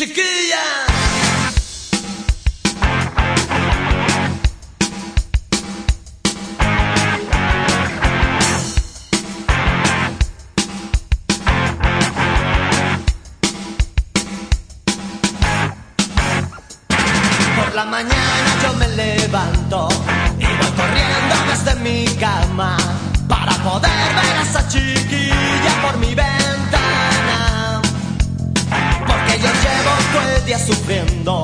Chiquilla. Por la mañana yo me levanto y voy corriendo desde mi cama para poder ver a esa chiquilla sufriendo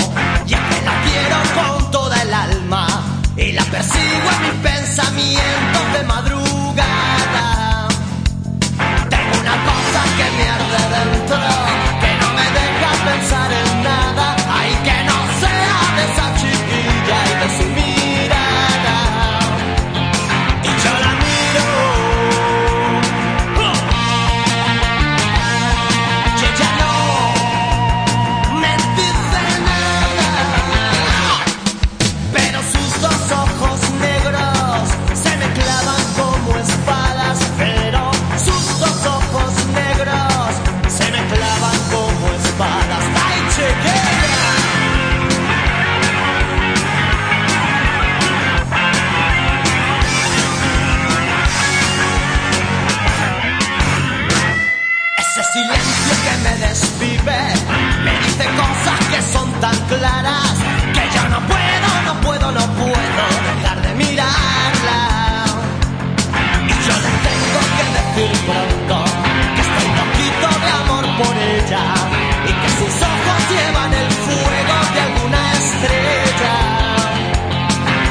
silencio que me desvive me dice cosas que son tan claras que yo no puedo, no puedo, no puedo dejar de mirarla. Y yo le tengo que decir pronto que estoy loquito de amor por ella y que sus ojos llevan el fuego de alguna estrella.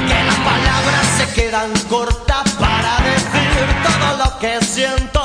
Que las palabras se quedan cortas para decir todo lo que siento.